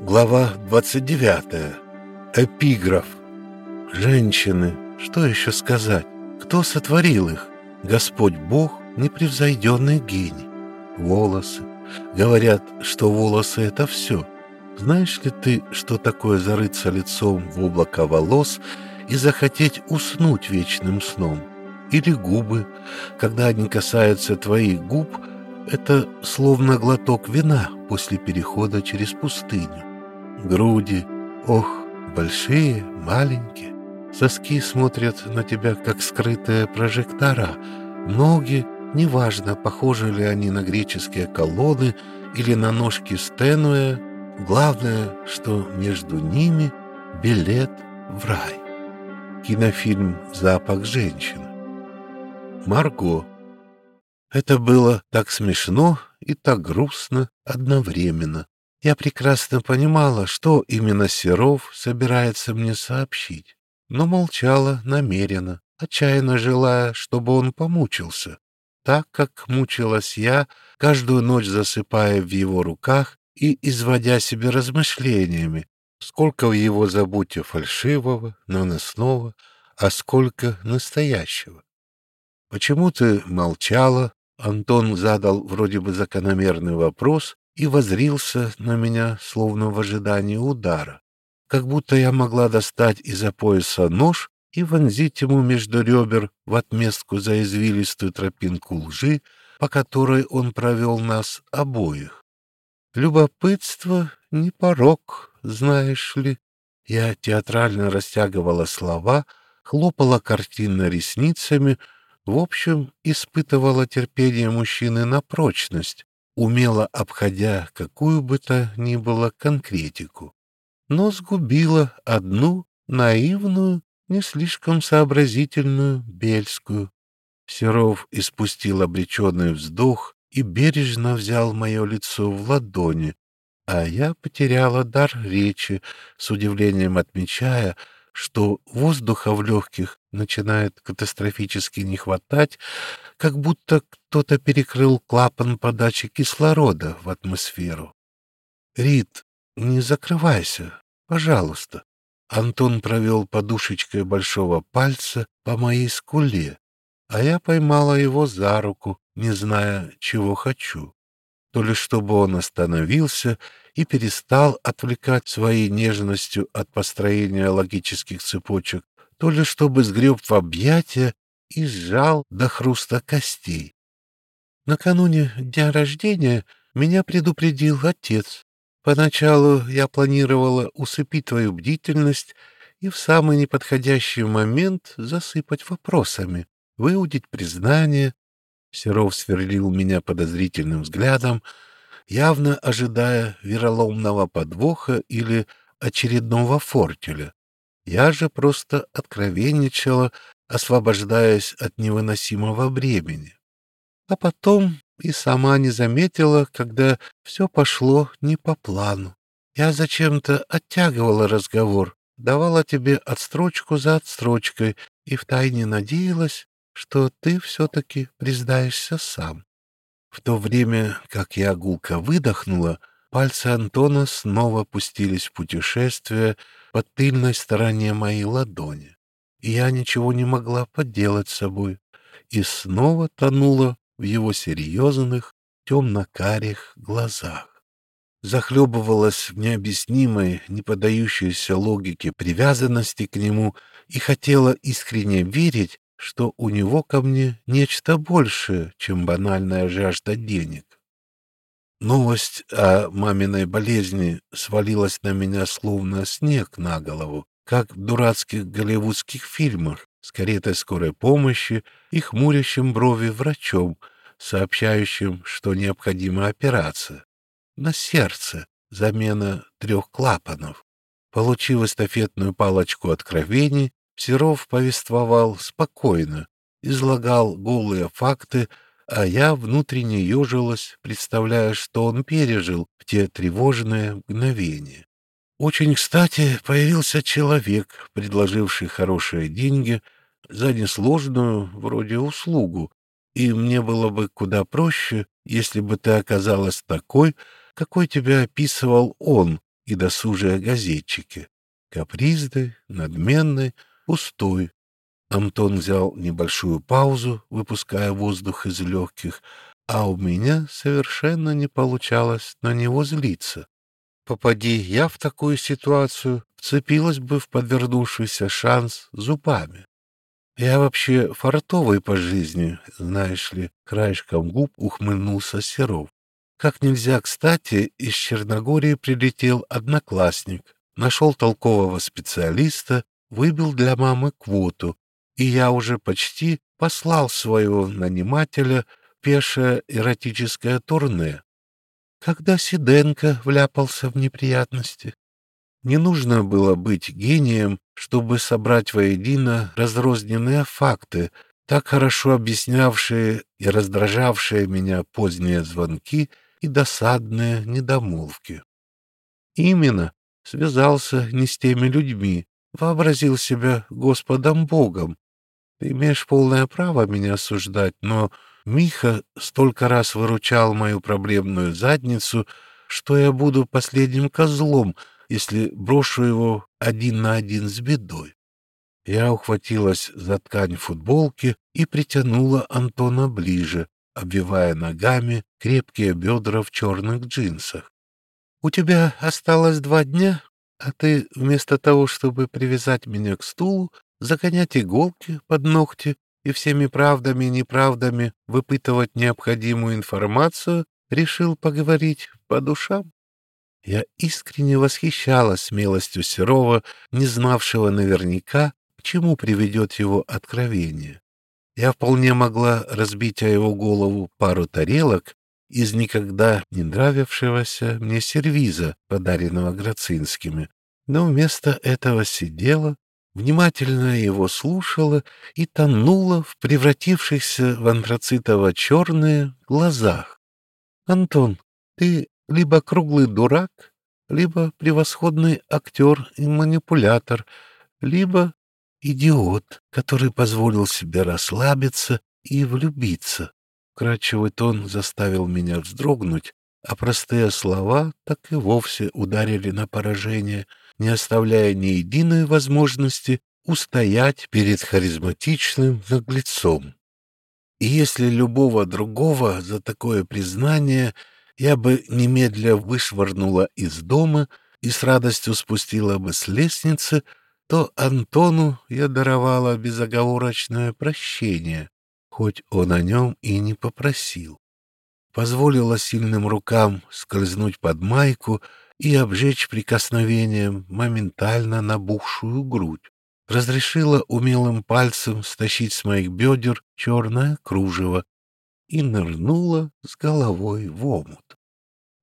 Глава 29. Эпиграф. Женщины, что еще сказать? Кто сотворил их? Господь Бог, непревзойденный гений. Волосы. Говорят, что волосы — это все. Знаешь ли ты, что такое зарыться лицом в облако волос и захотеть уснуть вечным сном? Или губы, когда они касаются твоих губ, это словно глоток вина после перехода через пустыню. Груди, ох, большие, маленькие. Соски смотрят на тебя, как скрытые прожектора. Ноги, неважно, похожи ли они на греческие колонны или на ножки Стенуя, главное, что между ними билет в рай. Кинофильм «Запах женщины». Марго. Это было так смешно и так грустно одновременно. Я прекрасно понимала, что именно Серов собирается мне сообщить, но молчала намеренно, отчаянно желая, чтобы он помучился, так как мучилась я, каждую ночь засыпая в его руках и изводя себе размышлениями, сколько в его заботе фальшивого, наносного, а сколько настоящего. «Почему ты молчала?» Антон задал вроде бы закономерный вопрос и возрился на меня, словно в ожидании удара. Как будто я могла достать из-за пояса нож и вонзить ему между ребер в отместку за извилистую тропинку лжи, по которой он провел нас обоих. Любопытство — не порог, знаешь ли. Я театрально растягивала слова, хлопала картинно ресницами — в общем, испытывала терпение мужчины на прочность, умело обходя какую бы то ни было конкретику, но сгубила одну наивную, не слишком сообразительную Бельскую. Серов испустил обреченный вздох и бережно взял мое лицо в ладони, а я потеряла дар речи, с удивлением отмечая, что воздуха в легких начинает катастрофически не хватать, как будто кто-то перекрыл клапан подачи кислорода в атмосферу. «Рит, не закрывайся, пожалуйста». Антон провел подушечкой большого пальца по моей скуле, а я поймала его за руку, не зная, чего хочу. То ли чтобы он остановился и перестал отвлекать своей нежностью от построения логических цепочек, то ли чтобы сгреб в объятия и сжал до хруста костей. Накануне дня рождения меня предупредил отец. Поначалу я планировала усыпить твою бдительность и в самый неподходящий момент засыпать вопросами, выудить признание. Серов сверлил меня подозрительным взглядом, явно ожидая вероломного подвоха или очередного фортеля. Я же просто откровенничала, освобождаясь от невыносимого бремени. А потом и сама не заметила, когда все пошло не по плану. Я зачем-то оттягивала разговор, давала тебе отстрочку за отстрочкой и втайне надеялась, что ты все-таки признаешься сам. В то время, как я гулко выдохнула, пальцы Антона снова пустились в путешествие по тыльной стороне моей ладони, и я ничего не могла поделать с собой, и снова тонула в его серьезных, темно-карих глазах. Захлебывалась в необъяснимой, не поддающейся логике привязанности к нему и хотела искренне верить, что у него ко мне нечто большее, чем банальная жажда денег. Новость о маминой болезни свалилась на меня словно снег на голову, как в дурацких голливудских фильмах с каретой скорой помощи и хмурящим брови врачом, сообщающим, что необходима операция. На сердце замена трех клапанов. Получив эстафетную палочку откровений, Серов повествовал спокойно, излагал голые факты, а я внутренне ежилась, представляя, что он пережил в те тревожные мгновения. Очень кстати появился человек, предложивший хорошие деньги за несложную, вроде, услугу, и мне было бы куда проще, если бы ты оказалась такой, какой тебя описывал он и досужие газетчики. Капризный, надменный, пустой. Антон взял небольшую паузу, выпуская воздух из легких, а у меня совершенно не получалось на него злиться. Попади я в такую ситуацию, вцепилась бы в подвернувшийся шанс зубами. Я вообще фартовый по жизни, знаешь ли, краешком губ ухмыльнулся Серов. Как нельзя кстати, из Черногории прилетел одноклассник, нашел толкового специалиста, выбил для мамы квоту, и я уже почти послал своего нанимателя пешее эротическое турне. Когда Сиденко вляпался в неприятности, не нужно было быть гением, чтобы собрать воедино разрозненные факты, так хорошо объяснявшие и раздражавшие меня поздние звонки и досадные недомолвки. Именно связался не с теми людьми, вообразил себя Господом Богом. Ты имеешь полное право меня осуждать, но Миха столько раз выручал мою проблемную задницу, что я буду последним козлом, если брошу его один на один с бедой. Я ухватилась за ткань футболки и притянула Антона ближе, обвивая ногами крепкие бедра в черных джинсах. «У тебя осталось два дня, а ты вместо того, чтобы привязать меня к стулу, загонять иголки под ногти и всеми правдами и неправдами выпытывать необходимую информацию, решил поговорить по душам?» Я искренне восхищалась смелостью Серова, не знавшего наверняка, к чему приведет его откровение. Я вполне могла разбить о его голову пару тарелок из никогда не нравившегося мне сервиза, подаренного Грацинскими, но вместо этого сидела, внимательно его слушала и тонула в превратившихся в антрацитово-черные глазах. «Антон, ты либо круглый дурак, либо превосходный актер и манипулятор, либо идиот, который позволил себе расслабиться и влюбиться. Кратчевый тон заставил меня вздрогнуть, а простые слова так и вовсе ударили на поражение, не оставляя ни единой возможности устоять перед харизматичным наглецом. И если любого другого за такое признание — я бы немедля вышвырнула из дома и с радостью спустила бы с лестницы, то Антону я даровала безоговорочное прощение, хоть он о нем и не попросил. Позволила сильным рукам скользнуть под майку и обжечь прикосновением моментально набухшую грудь. Разрешила умелым пальцем стащить с моих бедер черное кружево, и нырнула с головой в омут.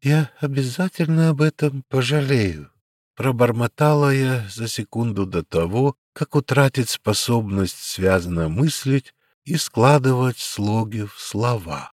«Я обязательно об этом пожалею», — пробормотала я за секунду до того, как утратить способность связно мыслить и складывать слоги в слова.